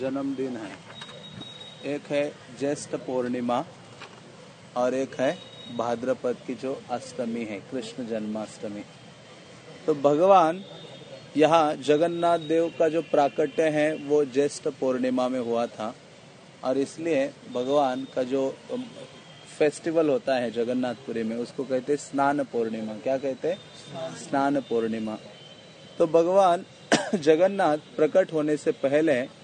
जन्मदिन है। एक है ज्येष्ठ पूर्णिमा और एक है भाद्रपद की जो अष्टमी है, कृष्ण जन्माष्टमी। तो भगवान यहाँ जगन्नाथ देव का जो प्राकट्य है, वो ज्येष्ठ पूर्णिमा में हुआ था। और इसलिए भगवान का जो फेस्टिवल होता है जगन्नाथपुरी में, उसको कहते हैं स्नान पूर्णिमा। क्या कहते हैं? स्नान पूर्णिमा। तो भगवान जगन्नाथ प्रकट होने से पहले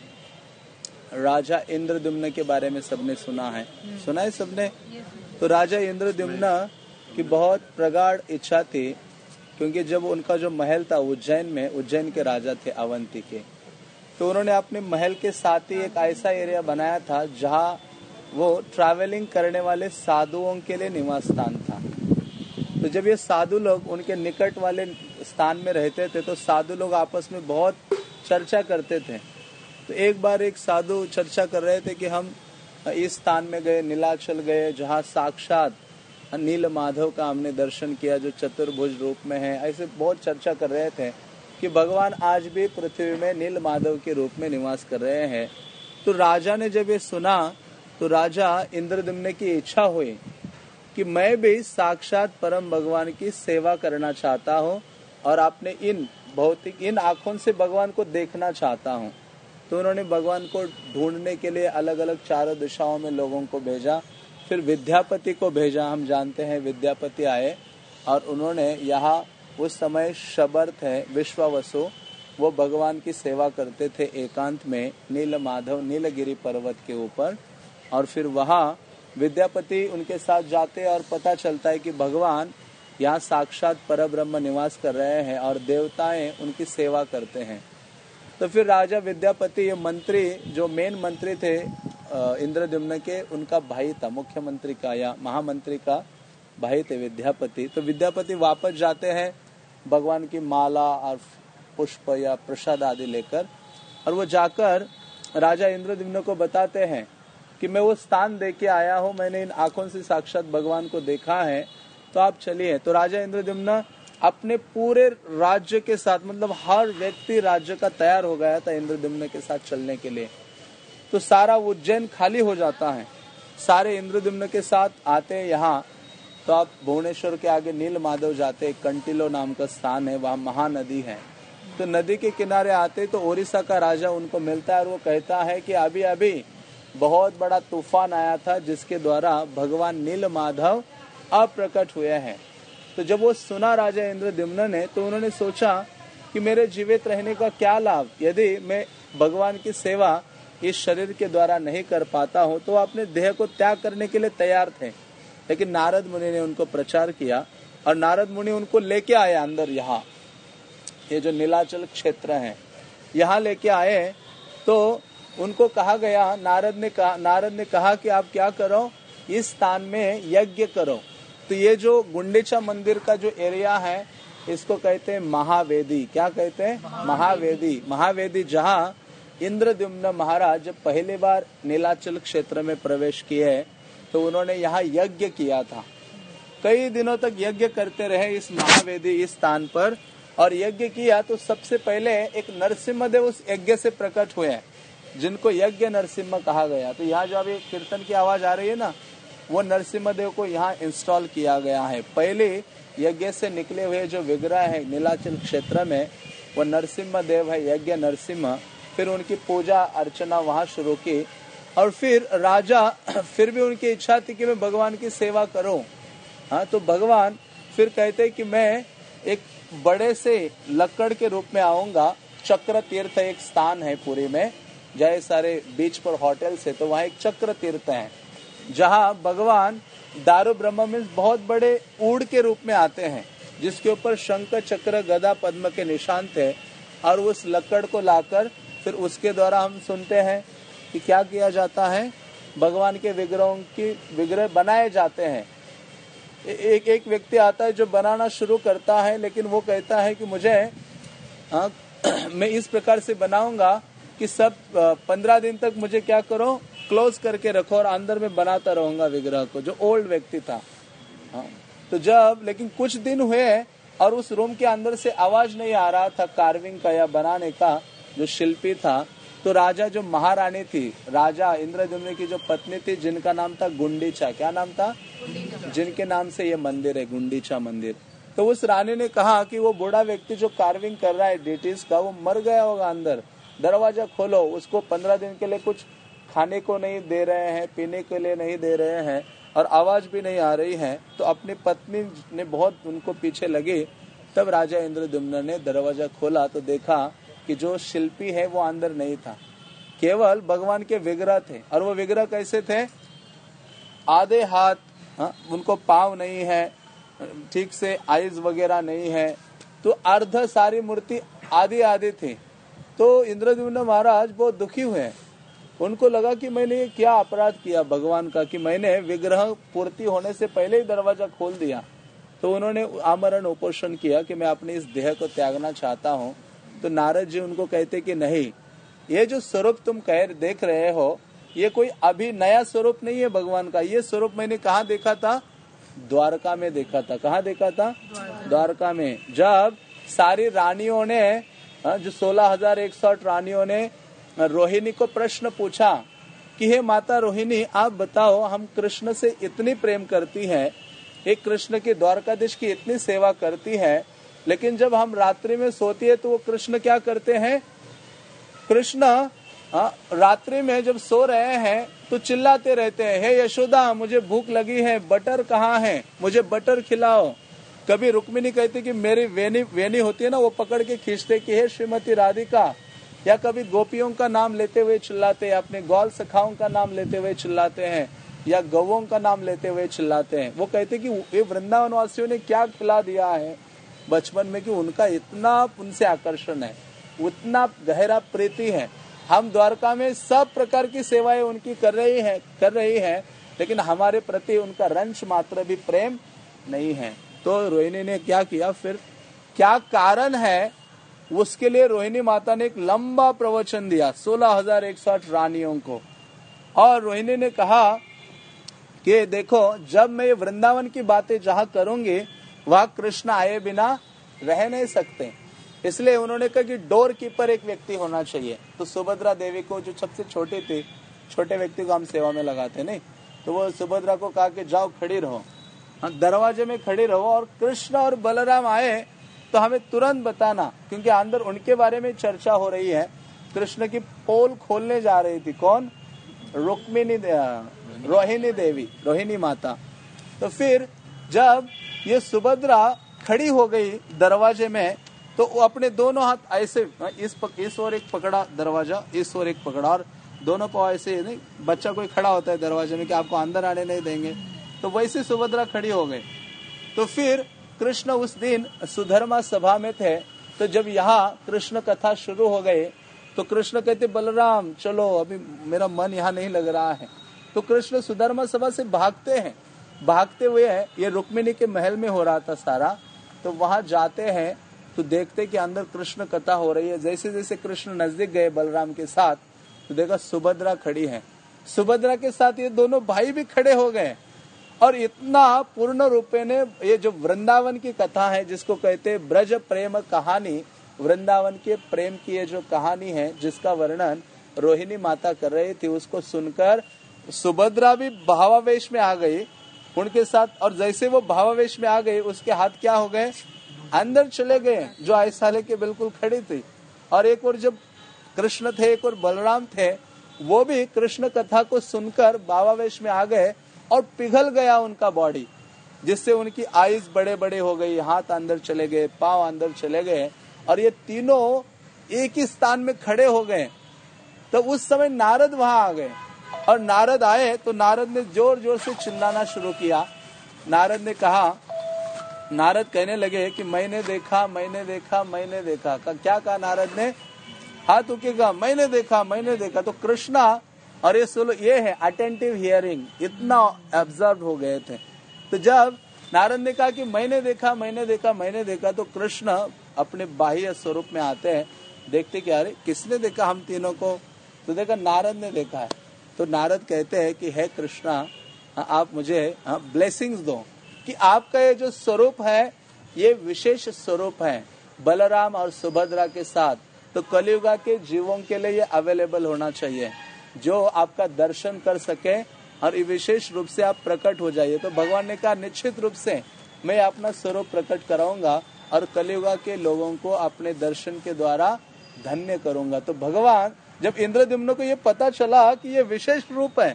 राजा इंद्रदुम्न के बारे में सबने सुना है। सुना है सबने? तो राजा इंद्रदुम्न की बहुत प्रगाढ़ इच्छा थी क्योंकि जब उनका जो महल था उज्जैन में उज्जैन के राजा थे अवंती के तो उन्होंने अपने महल के साथ ही एक ऐसा एरिया बनाया था जहाँ वो ट्रैवलिंग करने वाले साधुओं के लिए निवास स्थान था। तो जब ये साधु लोग उनके निकट वाले स्थान में रहते थे तो साधु लोग आपस में बहुत चर्चा करते थे। तो एक बार एक साधु चर्चा कर रहे थे कि हम इस स्थान में गए, नीलाचल गए, जहाँ साक्षात नील माधव का हमने दर्शन किया, जो चतुर्भुज रूप में है। ऐसे बहुत चर्चा कर रहे थे कि भगवान आज भी पृथ्वी में नील माधव के रूप में निवास कर रहे हैं। तो राजा ने जब ये सुना तो राजा इंद्रदम्न की इच्छा हुई कि मैं भी साक्षात परम भगवान की सेवा करना चाहता हूँ और आपने इन भौतिक, इन आँखों से भगवान को देखना चाहता हूँ। तो उन्होंने भगवान को ढूँढने के लिए अलग अलग चारों दिशाओं में लोगों को भेजा। फिर विद्यापति को भेजा, हम जानते हैं विद्यापति आए और उन्होंने यहाँ उस समय शबर्थ है, विश्वावसु, वो भगवान की सेवा करते थे एकांत में नील माधव नीलगिरी पर्वत के ऊपर। और फिर वहाँ विद्यापति उनके साथ जाते और पता चलता है कि भगवान यहाँ साक्षात पर निवास कर रहे हैं और देवताएँ उनकी सेवा करते हैं। तो फिर राजा विद्यापति ये मंत्री, जो मेन मंत्री थे इंद्रद्युम्न के, उनका भाई था, मुख्यमंत्री का या महामंत्री का भाई थे विद्यापति। तो विद्यापति वापस जाते हैं भगवान की माला और पुष्प या प्रसाद आदि लेकर, और वो जाकर राजा इंद्रद्युम्न को बताते हैं कि मैं वो स्थान देख के आया हूँ, मैंने इन आँखों से साक्षात भगवान को देखा है तो आप चलिए। तो राजा इंद्रद्युम्न अपने पूरे राज्य के साथ मतलब हर व्यक्ति राज्य का तैयार हो गया था इंद्रद्युम्न के साथ चलने के लिए। तो सारा उज्जैन खाली हो जाता है। सारे इंद्रद्युम्न के साथ आते हैं यहाँ तो आप भुवनेश्वर के आगे नील माधव जाते कंटिलो नाम का स्थान है, वहाँ महानदी है। तो नदी के किनारे आते तो ओडिशा का राजा उनको मिलता है और वो कहता है कि अभी अभी बहुत बड़ा तूफ़ान आया था, जिसके द्वारा भगवान नील माधव अप्रकट हुए हैं। तो जब वो सुना राजा इंद्रद्युम्न ने तो उन्होंने सोचा कि मेरे जीवित रहने का क्या लाभ? यदि मैं भगवान की सेवा इस शरीर के द्वारा नहीं कर पाता हूँ तो अपने देह को त्याग करने के लिए तैयार थे। लेकिन नारद मुनि ने उनको प्रचार किया और नारद मुनि उनको लेके आए अंदर यहाँ। ये जो नीलाचल क्षेत्र है, यहाँ लेके आए। तो उनको कहा गया, नारद ने कहा, नारद ने कहा कि आप क्या करो, इस स्थान में यज्ञ करो। तो ये जो गुंडेचा मंदिर का जो एरिया है इसको कहते हैं महावेदी। क्या कहते हैं? महावेदी। महावेदी। जहाँ इंद्रद्युम्न महाराज जब पहली बार नीलाचल क्षेत्र में प्रवेश किए तो उन्होंने यहाँ यज्ञ किया था। कई दिनों तक यज्ञ करते रहे इस महावेदी इस स्थान पर और यज्ञ किया तो सबसे पहले एक नरसिम्ह देव उस यज्ञ से प्रकट हुए जिनको यज्ञ नरसिम्ह कहा गया। तो यहाँ जो अभी कीर्तन की आवाज़ आ रही है ना वो नरसिम्ह देव को यहाँ इंस्टॉल किया गया है। पहले यज्ञ से निकले हुए जो विग्रह है नीलाचल क्षेत्र में, वो नरसिम्ह देव है, यज्ञ नरसिम्ह। फिर उनकी पूजा अर्चना वहाँ शुरू की। और फिर राजा, फिर भी उनकी इच्छा थी कि मैं भगवान की सेवा करूँ। हाँ तो भगवान फिर कहते कि मैं एक बड़े से लकड़ के रूप में आऊँगा। चक्र तीर्थ एक स्थान है पूरी में जय सारे बीच पर होटल से तो वहाँ एक चक्र तीर्थ है। जहाँ भगवान दारू ब्रह्म में बहुत बड़े ऊड़ के रूप में आते हैं जिसके ऊपर शंकर चक्र गदा पद्म के निशान थे और उस लकड़ को लाकर फिर उसके द्वारा हम सुनते हैं कि क्या किया जाता है। भगवान के विग्रहों की विग्रह बनाए जाते हैं। एक एक व्यक्ति आता है जो बनाना शुरू करता है लेकिन वो कहता है कि मुझे आ, मैं इस प्रकार से बनाऊँगा कि सब पंद्रह दिन तक मुझे क्या करो क्लोज करके रखो और अंदर में बनाता रहूँगा विग्रह को जो ओल्ड व्यक्ति था। हाँ। तो जब लेकिन कुछ दिन हुए और उस रूम के अंदर से आवाज़ नहीं आ रहा था कार्विंग का या बनाने का जो शिल्पी था तो राजा जो महारानी थी राजा इंद्रदुम्न की जो पत्नी थी जिनका नाम था गुंडीचा। क्या नाम था? जिनके नाम से ये मंदिर है गुंडीचा मंदिर। तो उस रानी ने कहा कि वो बूढ़ा व्यक्ति जो कार्विंग कर रहा है डिटीज का वो मर गया होगा अंदर। दरवाज़ा खोलो उसको पंद्रह दिन के लिए कुछ खाने को नहीं दे रहे हैं, पीने के लिए नहीं दे रहे हैं और आवाज़ भी नहीं आ रही है तो अपनी पत्नी ने बहुत उनको पीछे लगे। तब राजा इंद्रदुम्न ने दरवाज़ा खोला तो देखा कि जो शिल्पी है वो अंदर नहीं था। केवल भगवान के विग्रह थे। और वो विग्रह कैसे थे? आधे हाथ, हा? उनको पाव नहीं है, ठीक से आईज वगैरह नहीं है तो अर्ध सारी मूर्ति आधी आधी थी। तो इंद्रद्युम्न महाराज बहुत दुखी हुए उनको लगा कि मैंने ये क्या अपराध किया भगवान का कि मैंने विग्रह पूर्ति होने से पहले ही दरवाज़ा खोल दिया। तो उन्होंने आमरण उपोषण किया कि मैं अपने इस देह को त्यागना चाहता हूँ। तो नारद जी उनको कहते कि नहीं ये जो स्वरूप तुम कह देख रहे हो ये कोई अभी नया स्वरूप नहीं है भगवान का। ये स्वरूप मैंने कहा देखा था? द्वारका में देखा था। कहा देखा था? द्वारका में। जब सारी रानियों ने हाँ, जो सोलह हज़ार एक सौ रानियों ने रोहिणी को प्रश्न पूछा कि, हे माता रोहिणी, आप बताओ, हम कृष्ण से इतनी प्रेम करती हैं एक कृष्ण के द्वारकाधीश की इतनी सेवा करती है, लेकिन जब हम रात्रि में सोती है तो वो कृष्ण क्या करते हैं? कृष्ण रात्रि में जब सो रहे हैं तो चिल्लाते रहते हैं, हे यशोदा, मुझे भूख लगी है, बटर कहाँ है? मुझे बटर खिलाओ। कभी रुक्मिनी कहती कि, मेरी वेनी वेनी होती है ना, वो पकड़ के खींचते कि, हे श्रीमती राधिका या कभी गोपियों का नाम लेते हुए चिल्लाते हैं, अपने गौल सखाओं का नाम लेते हुए चिल्लाते हैं, या गवों का नाम लेते हुए चिल्लाते हैं। वो कहते कि ये वृंदावन वासियों ने क्या खिला दिया है बचपन में कि उनका इतना उनसे आकर्षण है, उतना गहरा प्रीति है। हम द्वारका में सब प्रकार की सेवाएँ उनकी कर रही है, कर रही है, लेकिन हमारे प्रति उनका रंश मात्र भी प्रेम नहीं है। तो रोहिणी ने क्या किया? फिर क्या कारण है उसके लिए रोहिणी माता ने एक लंबा प्रवचन दिया, सोलह हज़ार एक सौ रानियों को। और रोहिणी ने कहा कि देखो, जब मैं वृंदावन की बातें जहाँ करूँगी, वह कृष्ण आए बिना रह नहीं सकते। इसलिए उन्होंने कहा कि डोर कीपर एक व्यक्ति होना चाहिए। तो सुभद्रा देवी को जो सबसे छोटी थी, छोटे व्यक्ति को हम सेवा में लगाते नहीं? तो वो सुभद्रा को कहा कि जाओ खड़ी रहो। हाँ दरवाजे में खड़ी रहो और कृष्ण और बलराम आए तो हमें तुरंत बताना क्योंकि अंदर उनके बारे में चर्चा हो रही है। कृष्ण की पोल खोलने जा रही थी। कौन? रुक्मिनी रोहिणी देवी रोहिणी माता। तो फिर जब ये सुभद्रा खड़ी हो गई दरवाजे में तो वो अपने दोनों हाथ ऐसे इस पक, इस ओर एक पकड़ा दरवाज़ा इस ओर एक पकड़ा और दोनों पाव ऐसे नहीं बच्चा कोई खड़ा होता है दरवाजे में कि आपको अंदर आने नहीं देंगे। तो वैसे सुभद्रा खड़ी हो गई। तो फिर कृष्ण उस दिन सुधर्मा सभा में थे तो जब यहाँ कृष्ण कथा शुरू हो गए तो कृष्ण कहते बलराम चलो अभी मेरा मन यहाँ नहीं लग रहा है। तो कृष्ण सुधर्मा सभा से भागते हैं। भागते हुए है, ये रुक्मिणी के महल में हो रहा था सारा तो वहाँ जाते हैं तो देखते कि अंदर कृष्ण कथा हो रही है। जैसे जैसे कृष्ण नज़दीक गए बलराम के साथ तो देखा सुभद्रा खड़ी है। सुभद्रा के साथ ये दोनों भाई भी खड़े हो गए। और इतना पूर्ण रूपे ने ये जो वृंदावन की कथा है, जिसको कहते हैं ब्रज प्रेम कहानी, वृंदावन के प्रेम की ये जो कहानी है, जिसका वर्णन रोहिणी माता कर रही थी, उसको सुनकर सुभद्रा भी भावावेश में आ गई उनके साथ। और जैसे वो भावावेश में आ गई, उसके हाथ क्या हो गए? अंदर चले गए, जो ऐसा के बिल्कुल खड़ी थी। और एक और जब कृष्ण थे, एक और बलराम थे, वो भी कृष्ण कथा को सुनकर भावावेश में आ गए। और पिघल गया उनका बॉडी जिससे उनकी आईज बड़े बड़े हो गई, हाथ अंदर चले गए, पाव अंदर चले गए, और ये तीनों एक ही स्थान में खड़े हो गए तो उस समय नारद वहाँ आ गए। और नारद आए तो नारद ने ज़ोर ज़ोर से चिल्लाना शुरू किया। नारद ने कहा, नारद कहने लगे कि मैंने देखा मैंने देखा मैंने देखा। क्या कहा नारद ने? हाथ उकेगा, मैंने देखा मैंने देखा। तो कृष्णा और ये सुनो ये है अटेंटिव हियरिंग इतना ऑब्ज़र्व हो गए थे। तो जब नारद ने कहा कि मैंने देखा मैंने देखा मैंने देखा तो कृष्ण अपने बाह्य स्वरूप में आते हैं देखते कि अरे किसने देखा हम तीनों को? तो देखा नारद ने देखा है। तो नारद कहते हैं कि हे कृष्णा आप मुझे ब्लेसिंग्स हाँ, दो। कि आपका ये जो स्वरूप है ये विशेष स्वरूप है बलराम और सुभद्रा के साथ। तो कलयुगा के जीवों के लिए ये अवेलेबल होना चाहिए। जो आपका दर्शन कर सके और विशेष रूप से आप प्रकट हो जाइए। तो भगवान ने कहा, निश्चित रूप से मैं अपना स्वरूप प्रकट कराऊँगा और कलियुगा के लोगों को अपने दर्शन के द्वारा धन्य करूँगा। तो भगवान, जब इंद्रद्युम्न को ये पता चला कि ये विशेष रूप है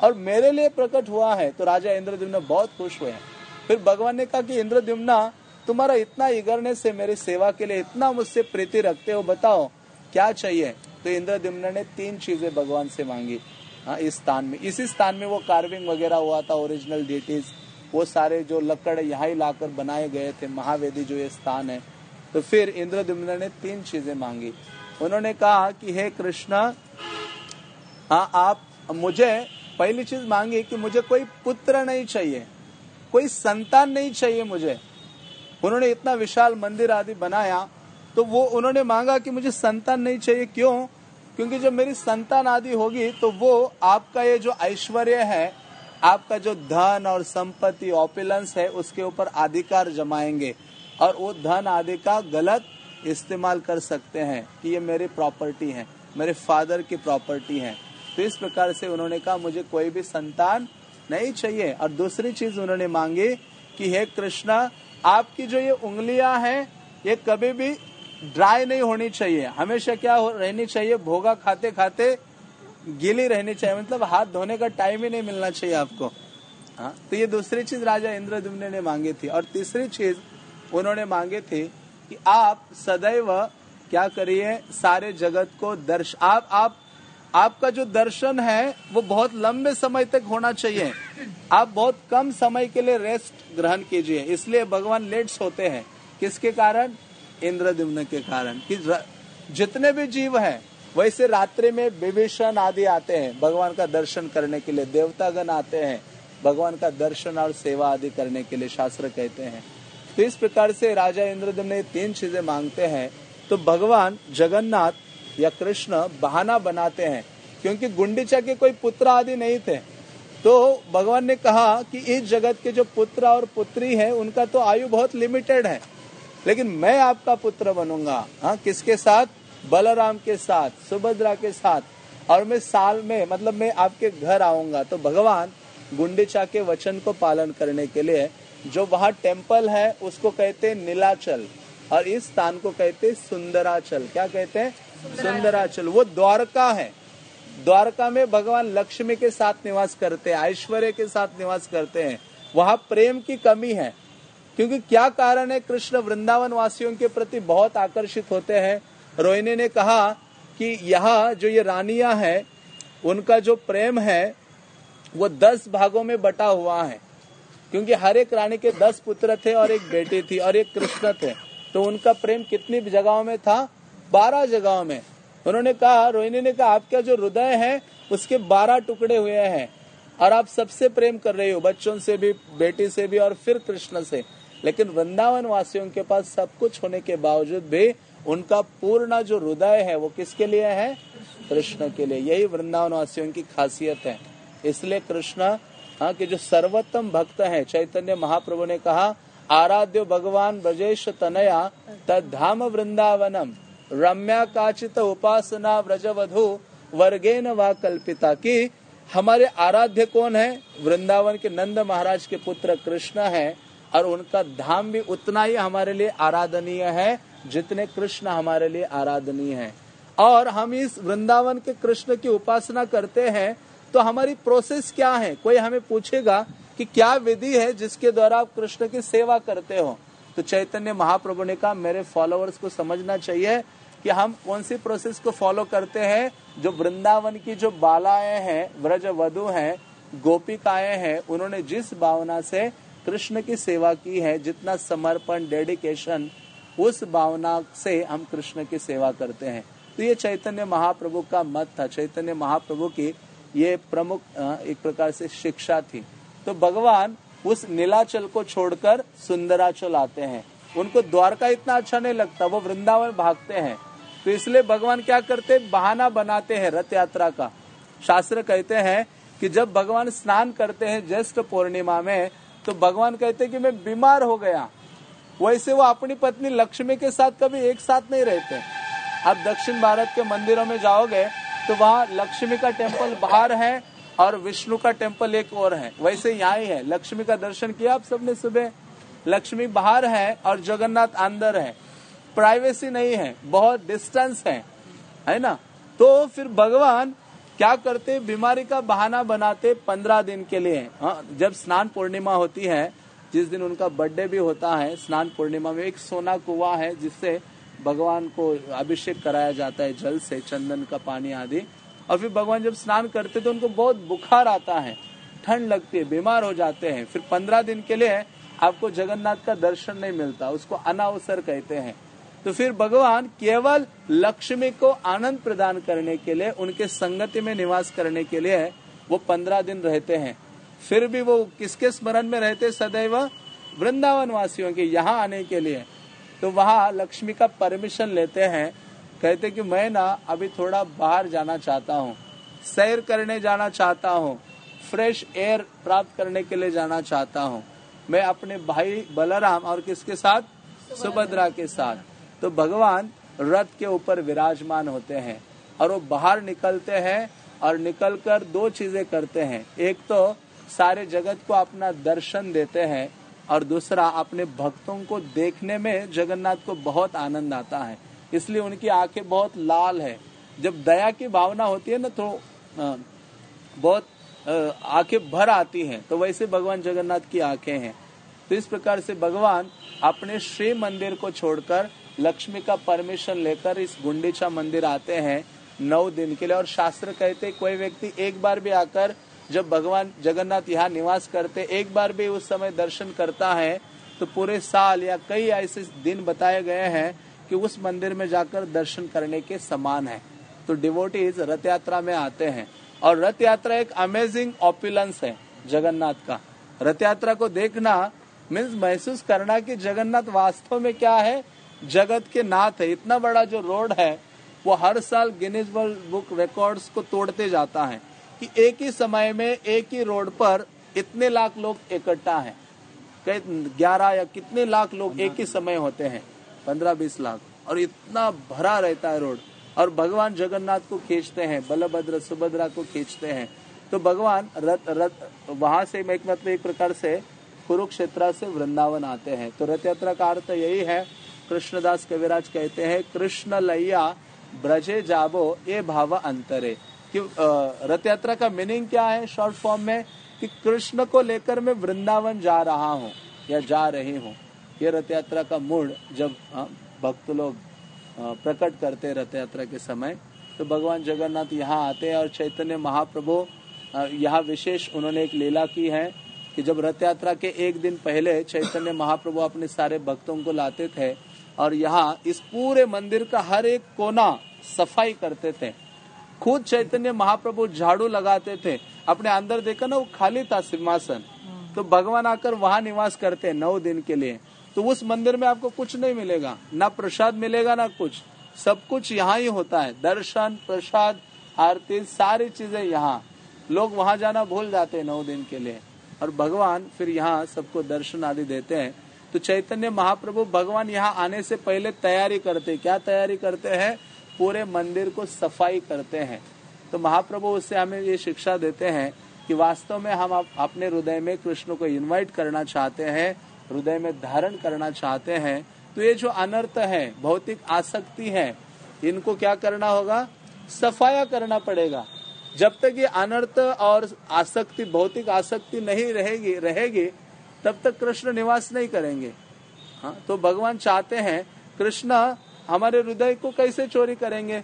और मेरे लिए प्रकट हुआ है तो राजा इंद्रद्युम्न बहुत खुश हुए। फिर भगवान ने कहा कि इंद्रद्युम्ना, तुम्हारा इतना इगरने से मेरी सेवा के लिए इतना मुझसे प्रीति रखते हो, बताओ, क्या चाहिए? तो इंद्रद्युम्न ने तीन चीज़ें भगवान से मांगी हाँ इस स्थान में। इसी स्थान में वो कार्विंग वगैरह हुआ था ओरिजिनल डिटीज वो सारे जो लकड़ यहाँ ही लाकर बनाए गए थे, महावेदी जो ये स्थान है। तो फिर इंद्रद्युम्न ने तीन चीज़ें मांगी। उन्होंने कहा कि, हे कृष्ण हाँ आप मुझे पहली चीज़ मांगी कि मुझे कोई पुत्र नहीं चाहिए, कोई संतान नहीं चाहिए मुझे। उन्होंने इतना विशाल मंदिर आदि बनाया तो वो उन्होंने मांगा कि मुझे संतान नहीं चाहिए। क्यों? क्योंकि जब मेरी संतान आदि होगी तो वो आपका ये जो ऐश्वर्य है, आपका जो धन और संपत्ति ऑपिलेंस है, उसके ऊपर अधिकार जमाएँगे। और वो धन आदि का गलत इस्तेमाल कर सकते हैं कि ये मेरी प्रॉपर्टी है, मेरे फादर की प्रॉपर्टी है। तो इस प्रकार से उन्होंने कहा, मुझे कोई भी संतान नहीं चाहिए। और दूसरी चीज़ उन्होंने मांगी कि, हे कृष्णा, आपकी जो ये उंगलियाँ हैं, ये कभी भी ड्राई नहीं होनी चाहिए। हमेशा क्या रहनी चाहिए? भोगा खाते खाते गीली रहनी चाहिए। मतलब हाथ धोने का टाइम ही नहीं मिलना चाहिए आपको। हाँ तो ये दूसरी चीज़ राजा इंद्रदुम्न ने मांगी थी। और तीसरी चीज़ उन्होंने मांगे थे कि आप सदैव क्या करिए? सारे जगत को दर्श आप आप आपका जो दर्शन है, वो बहुत लंबे समय तक होना चाहिए। आप बहुत कम समय के लिए रेस्ट ग्रहण कीजिए। इसलिए भगवान लेट्स होते हैं। किसके कारण? इंद्रद्युम्न के कारण कि जितने भी जीव हैं, वैसे रात्रि में विभीषण आदि आते हैं, भगवान का दर्शन करने के लिए, देवतागण आते हैं, भगवान का दर्शन और सेवा आदि करने के लिए शास्त्र कहते हैं। तो इस प्रकार से राजा इंद्रद्युम्न तीन चीज़ें मांगते हैं। तो भगवान, जगन्नाथ या कृष्ण बहाना बनाते हैं, क्योंकि गुंडीचा के कोई पुत्र आदि नहीं थे। तो भगवान ने कहा कि इस जगत के जो पुत्र और पुत्री है, उनका तो आयु बहुत लिमिटेड है। लेकिन मैं आपका पुत्र बनूँगा। हाँ किसके साथ? बलराम के साथ सुभद्रा के साथ। और मैं साल में मतलब मैं आपके घर आऊँगा। तो भगवान गुंडीचा के वचन को पालन करने के लिए जो वहाँ टेंपल है उसको कहते हैं नीलाचल। और इस स्थान को कहते हैं सुंदराचल। क्या कहते हैं? सुंदराचल। वो द्वारका है। द्वारका में भगवान लक्ष्मी के साथ निवास करते हैं ऐश्वर्य के साथ निवास करते हैं। वहाँ प्रेम की कमी है। क्योंकि क्या कारण है कृष्ण वृंदावन वासियों के प्रति बहुत आकर्षित होते हैं? रोहिणी ने कहा कि यहाँ जो ये रानिया है, उनका जो प्रेम है, वो दस भागों में बटा हुआ है। क्योंकि हर एक रानी के दस पुत्र थे और एक बेटी थी और एक कृष्ण थे। तो उनका प्रेम कितनी जगहों में था? बारह जगहों में। उन्होंने कहा, रोहिणी ने कहा, आपका जो हृदय है, उसके बारह टुकड़े हुए हैं। और आप सबसे प्रेम कर रही हो, बच्चों से भी, बेटी से भी और फिर कृष्ण से। लेकिन वृंदावन वासियों के पास सब कुछ होने के बावजूद भी उनका पूर्ण जो हृदय है, वो किसके लिए है? कृष्ण के लिए। यही वृंदावन वासियों की खासियत है। इसलिए कृष्ण हाँ कि जो सर्वोत्तम भक्त है, चैतन्य महाप्रभु ने कहा, आराध्य भगवान ब्रजेश तनया, तद्धाम वृंदावनम। रम्या काचित उपासना व्रजवधु, वर्गेन व कल्पिता की। हमारे आराध्य कौन है? वृंदावन के नंद महाराज के पुत्र कृष्ण है। और उनका धाम भी उतना ही हमारे लिए आराधनीय है, जितने कृष्ण हमारे लिए आराधनीय है। और हम इस वृंदावन के कृष्ण की उपासना करते हैं तो हमारी प्रोसेस क्या है? कोई हमें पूछेगा कि क्या विधि है जिसके द्वारा आप कृष्ण की सेवा करते हो? तो चैतन्य महाप्रभु ने कहा, मेरे फॉलोअर्स को समझना चाहिए कि हम कौन सी प्रोसेस को फॉलो करते हैं, जो वृंदावन की जो बालाएँ हैं व्रज वधु हैं, गोपिकाएँ हैं, उन्होंने जिस भावना से कृष्ण की सेवा की है, जितना समर्पण डेडिकेशन उस भावना से हम कृष्ण की सेवा करते हैं। तो ये चैतन्य महाप्रभु का मत था। चैतन्य महाप्रभु की ये प्रमुख एक प्रकार से शिक्षा थी। तो भगवान उस नीलाचल को छोड़कर सुंदराचल आते हैं। उनको द्वारका इतना अच्छा नहीं लगता, वो वृंदावन भागते हैं। तो इसलिए भगवान क्या करते बहाना बनाते हैं रथ यात्रा का। शास्त्र कहते हैं कि जब भगवान स्नान करते हैं ज्येष्ठ पूर्णिमा में तो भगवान कहते कि मैं बीमार हो गया। वैसे वो अपनी पत्नी लक्ष्मी के साथ कभी एक साथ नहीं रहते। आप दक्षिण भारत के मंदिरों में जाओगे तो वहाँ लक्ष्मी का टेंपल बाहर है और विष्णु का टेंपल एक और है। वैसे यहाँ ही है। लक्ष्मी का दर्शन किया आप सबने सुबह। लक्ष्मी बाहर है और जगन्नाथ अंदर है। प्राइवेसी नहीं है, बहुत डिस्टेंस है। है ना? तो फिर भगवान क्या करते, बीमारी का बहाना बनाते पंद्रह दिन के लिए। हाँ जब स्नान पूर्णिमा होती है, जिस दिन उनका बर्थडे भी होता है, स्नान पूर्णिमा में एक सोना कुआ है, जिससे भगवान को अभिषेक कराया जाता है, जल से, चंदन का पानी आदि। और फिर भगवान जब स्नान करते तो उनको बहुत बुखार आता है, ठंड लगती है, बीमार हो जाते हैं। फिर पंद्रह दिन के लिए आपको जगन्नाथ का दर्शन नहीं मिलता, उसको अनावसर कहते हैं। तो फिर भगवान केवल लक्ष्मी को आनंद प्रदान करने के लिए, उनके संगति में निवास करने के लिए वो पंद्रह दिन रहते हैं। फिर भी वो किसके स्मरण में रहते सदैव? वृंदावन वासियों के यहाँ आने के लिए। तो वहाँ लक्ष्मी का परमिशन लेते हैं। कहते कि मैं ना अभी थोड़ा बाहर जाना चाहता हूँ। सैर करने जाना चाहता हूँ। फ्रेश एयर प्राप्त करने के लिए जाना चाहता हूँ। मैं अपने भाई बलराम और किसके साथ? सुभद्रा के साथ। तो भगवान रथ के ऊपर विराजमान होते हैं और वो बाहर निकलते हैं और निकलकर दो चीज़ें करते हैं। एक तो सारे जगत को अपना दर्शन देते हैं और दूसरा अपने भक्तों को देखने में जगन्नाथ को बहुत आनंद आता है। इसलिए उनकी आँखें बहुत लाल है। जब दया की भावना होती है ना तो बहुत आँखें भर आती हैं। तो वैसे भगवान जगन्नाथ की आँखें हैं। तो इस प्रकार से भगवान अपने श्री मंदिर को छोड़कर लक्ष्मी का परमिशन लेकर इस गुंडीचा मंदिर आते हैं नौ दिन के लिए। और शास्त्र कहते कोई व्यक्ति एक बार भी आकर जब भगवान जगन्नाथ यहाँ निवास करते, एक बार भी उस समय दर्शन करता है तो पूरे साल या कई ऐसे दिन बताए गए हैं कि उस मंदिर में जाकर दर्शन करने के समान है। तो डिवोटीज रथ यात्रा में आते हैं। और रथ यात्रा एक अमेजिंग ऑपुलेंस है जगन्नाथ का। रथ यात्रा को देखना मीन्स महसूस करना कि जगन्नाथ वास्तव में क्या है जगत के नाथ है, इतना बड़ा जो रोड है, वो हर साल गिनीज वर्ल्ड बुक रिकॉर्ड्स को तोड़ते जाता है कि एक ही समय में एक ही रोड पर इतने लाख लोग इकट्ठा हैं। ग्यारह या कितने लाख लोग एक ही समय होते हैं? पंद्रह, बीस लाख। और इतना भरा रहता है रोड। और भगवान जगन्नाथ को खींचते हैं, बलभद्र, सुभद्रा को खींचते हैं। तो भगवान रथ रथ, वहाँ से एक मतलब एक प्रकार से कुरुक्षेत्र से वृंदावन आते हैं। तो रथ यात्रा का अर्थ यही है कृष्णदास कविराज कहते हैं, कृष्ण लैया ब्रजे जाबो ये भाव अंतरे. कि रथ यात्रा का मीनिंग क्या है शॉर्ट फॉर्म में? कि कृष्ण को लेकर मैं वृंदावन जा रहा हूँ, या जा रही हूँ। ये रथ यात्रा का मूड जब भक्त लोग प्रकट करते रथ यात्रा के समय तो भगवान जगन्नाथ यहाँ आते हैं और चैतन्य महाप्रभु यहाँ विशेष उन्होंने एक लीला की है कि जब रथ यात्रा के एक दिन पहले चैतन्य महाप्रभु अपने सारे भक्तों को लाते थे और यहाँ इस पूरे मंदिर का हर एक कोना सफ़ाई करते थे। खुद चैतन्य महाप्रभु झाड़ू लगाते थे। अपने अंदर देखा ना वो खाली था सिंहासन। तो भगवान आकर वहाँ निवास करते हैं नौ दिन के लिए। तो उस मंदिर में आपको कुछ नहीं मिलेगा। ना प्रसाद मिलेगा ना कुछ। सब कुछ यहाँ ही होता है। दर्शन प्रसाद आरती सारी चीज़ें यहाँ। लोग वहाँ जाना भूल जाते हैं नौ दिन के लिए। और भगवान फिर यहाँ सबको दर्शन आदि देते हैं। तो चैतन्य महाप्रभु भगवान यहाँ आने से पहले तैयारी करते क्या तैयारी करते हैं? पूरे मंदिर को सफ़ाई करते हैं। तो महाप्रभु उससे हमें ये शिक्षा देते हैं कि वास्तव में हम अपने हृदय में कृष्ण को इनवाइट करना चाहते हैं, हृदय में धारण करना चाहते हैं। तो ये जो अनर्थ है, भौतिक आसक्ति है, इनको क्या करना होगा? सफाया करना पड़ेगा। जब तक ये अनर्थ और आसक्ति, भौतिक आसक्ति नहीं रहेगी रहेगी तब तक कृष्ण निवास नहीं करेंगे। हाँ तो भगवान चाहते हैं, कृष्ण हमारे हृदय को कैसे चोरी करेंगे?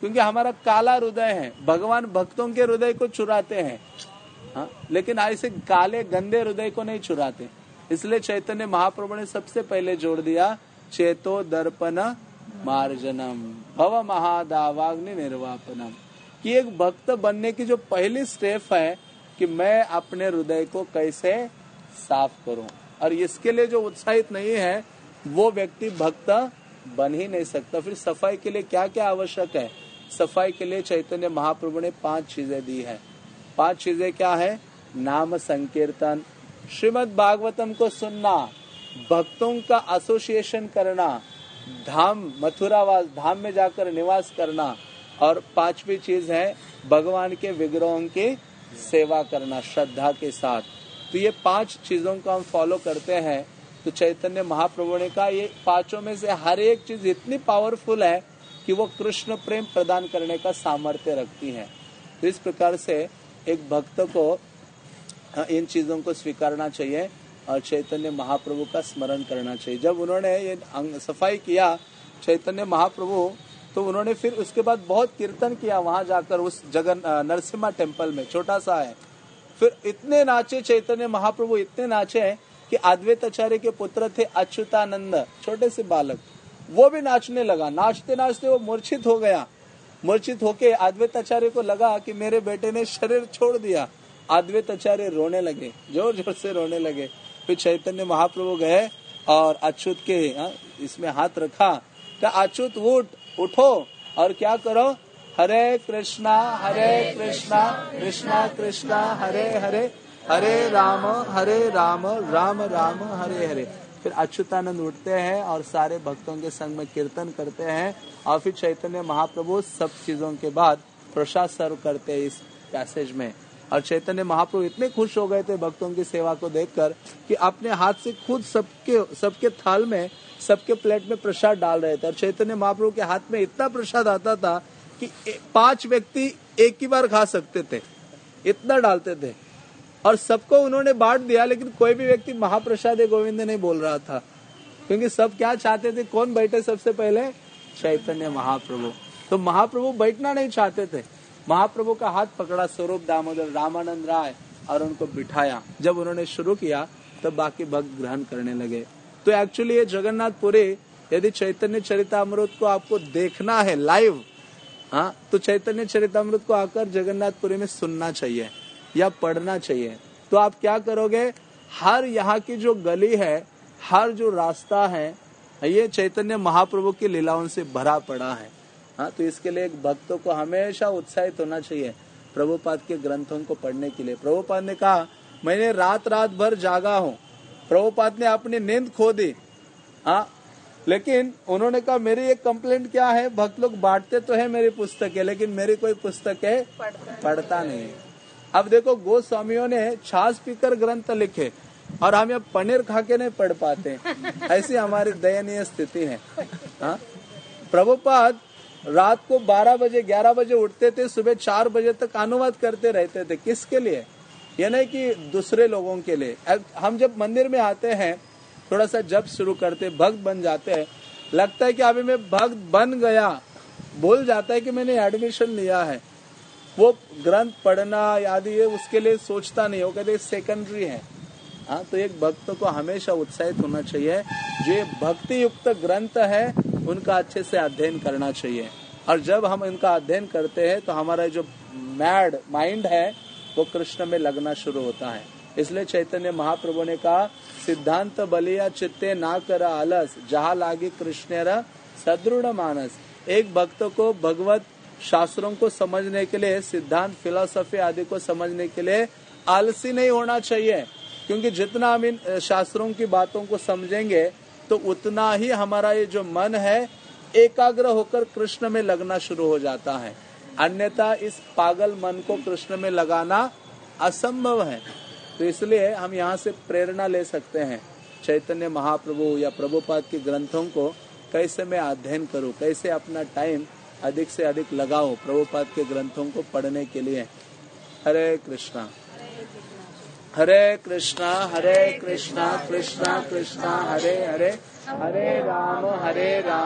क्योंकि हमारा काला हृदय है, भगवान भक्तों के हृदय को चुराते हैं। हा? लेकिन ऐसे काले, गंदे हृदय को नहीं चुराते। इसलिए चैतन्य महाप्रभु ने सबसे पहले जोड़ दिया, चेतो दर्पण मार्जनम, भव महादावाग्नि निर्वापनम। कि एक भक्त बनने की जो पहली स्टेप है कि मैं अपने हृदय को कैसे साफ़ करूँ। और इसके लिए जो उत्साहित नहीं है, वो व्यक्ति भक्त बन ही नहीं सकता। फिर सफ़ाई के लिए क्या क्या आवश्यक है? सफ़ाई के लिए चैतन्य महाप्रभु ने पाँच चीज़ें दी है। पाँच चीज़ें क्या है? नाम संकीर्तन। श्रीमद भागवतम को सुनना, भक्तों का एसोसिएशन करना, धाम, मथुरावास, धाम में जाकर निवास करना। और पांचवी चीज़ है, भगवान के विग्रहों की सेवा करना, श्रद्धा के साथ। तो ये पाँच चीज़ों को हम फॉलो करते हैं। तो चैतन्य महाप्रभु ने कहा, ये पाँचों में से हर एक चीज़ इतनी पावरफुल है कि वो कृष्ण प्रेम प्रदान करने का सामर्थ्य रखती है। तो इस प्रकार से एक भक्त को इन चीज़ों को स्वीकारना चाहिए और चैतन्य महाप्रभु का स्मरण करना चाहिए। जब उन्होंने ये सफ़ाई किया, चैतन्य महाप्रभु तो उन्होंने फिर उसके बाद बहुत कीर्तन किया वहाँ जाकर उस जगन नरसिम्हा टेंपल में, छोटा सा है। फिर इतने नाचे चैतन्य महाप्रभु इतने नाचे हैं कि अद्वैत आचार्य के पुत्र थे अच्युतानंद छोटे से बालक। वो भी नाचने लगा। नाचते नाचते वो मूर्छित हो गया। मूर्छित होके अद्वैत आचार्य को लगा कि मेरे बेटे ने शरीर छोड़ दिया। अद्वैत आचार्य रोने लगे। ज़ोर ज़ोर से रोने लगे। फिर चैतन्य महाप्रभु गए और अच्युत के हाँ, इसमें हाथ रखा। क्या अच्युत उठ उठो और क्या करो? हरे कृष्णा हरे कृष्णा कृष्णा कृष्णा, हरे हरे हरे राम हरे राम राम राम, हरे हरे। फिर अच्युतानंद उठते हैं और सारे भक्तों के संग में कीर्तन करते हैं और फिर चैतन्य महाप्रभु सब चीज़ों के बाद प्रसाद सर्व करते हैं इस पैसेज में। और चैतन्य महाप्रभु इतने खुश हो गए थे भक्तों की सेवा को देखकर कि अपने हाथ से खुद सबके सबके थाल में, सबके प्लेट में प्रसाद डाल रहे थे। और चैतन्य महाप्रभु के हाथ में इतना प्रसाद आता था कि पाँच व्यक्ति एक ही बार खा सकते थे, इतना डालते थे। और सबको उन्होंने बांट दिया, लेकिन कोई भी व्यक्ति महाप्रसाद गोविंद नहीं बोल रहा था। क्योंकि सब क्या चाहते थे, कौन बैठे सबसे पहले? चैतन्य महाप्रभु। तो महाप्रभु बैठना नहीं चाहते थे। महाप्रभु का हाथ पकड़ा स्वरूप दामोदर, रामानंद राय और उनको बिठाया। जब उन्होंने शुरू किया, तब बाकी भक्त ग्रहण करने लगे। तो एक्चुअली ये जगन्नाथपुरी, यदि चैतन्य चरित चरितमृत को आपको देखना है लाइव हाँ तो चैतन्य चरितमृत को आकर जगन्नाथपुरी में सुनना चाहिए या पढ़ना चाहिए। तो आप क्या करोगे? हर यहाँ की जो गली है, हर जो रास्ता है, ये चैतन्य महाप्रभु की लीलाओं से भरा पड़ा है। हाँ तो इसके लिए एक भक्तों को हमेशा उत्साहित होना चाहिए प्रभुपाद के ग्रंथों को पढ़ने के लिए। प्रभुपाद ने कहा, मैंने रात रात भर जागा हूँ। प्रभुपाद ने अपनी नींद खो दी। हाँ लेकिन उन्होंने कहा मेरी एक कंप्लेंट क्या है? भक्त लोग बांटते तो है मेरी पुस्तक है लेकिन मेरी कोई पुस्तक है पढ़ता नहीं अब देखो गोस्वामियों ने छाछ पीकर ग्रंथ लिखे और हम यहाँ पनीर खा के नहीं पढ़ पाते ऐसी हमारी दयनीय स्थिति है। हाँ? प्रभुपाद रात को 12 बजे 11 बजे उठते थे सुबह चार बजे तक अनुवाद करते रहते थे। किसके लिए? यानी कि दूसरे लोगों के लिए। हम जब मंदिर में आते हैं थोड़ा सा जब शुरू करते, भक्त बन जाते हैं, लगता है कि अभी मैं भक्त बन गया। बोल जाता है कि मैंने एडमिशन लिया है। वो ग्रंथ पढ़ना आदि ये उसके लिए सोचता नहीं हो कहते सेकेंडरी है। हाँ तो एक भक्त को हमेशा उत्साहित होना चाहिए। जो भक्ति युक्त ग्रंथ है, उनका अच्छे से अध्ययन करना चाहिए। और जब हम इनका अध्ययन करते हैं तो हमारा जो मैड माइंड है, वो कृष्ण में लगना शुरू होता है। इसलिए चैतन्य महाप्रभु ने कहा, सिद्धांत बलिया चित्ते ना कर आलस, जहा लागे कृष्ण सदृढ़ मानस. एक भक्त को भगवत शास्त्रों को समझने के लिए, सिद्धांत, फिलोसफी आदि को समझने के लिए आलसी नहीं होना चाहिए। क्योंकि जितना हम इन शास्त्रों की बातों को समझेंगे तो उतना ही हमारा ये जो मन है, एकाग्र होकर कृष्ण में लगना शुरू हो जाता है। अन्यथा इस पागल मन को कृष्ण में लगाना असंभव है। तो इसलिए हम यहाँ से प्रेरणा ले सकते हैं चैतन्य महाप्रभु या प्रभुपाद के ग्रंथों को कैसे मैं अध्ययन करूँ, कैसे अपना टाइम अधिक से अधिक लगाओ प्रभुपाद के ग्रंथों को पढ़ने के लिए। हरे कृष्णा। हरे कृष्णा हरे कृष्णा कृष्णा कृष्णा, हरे हरे हरे राम हरे राम।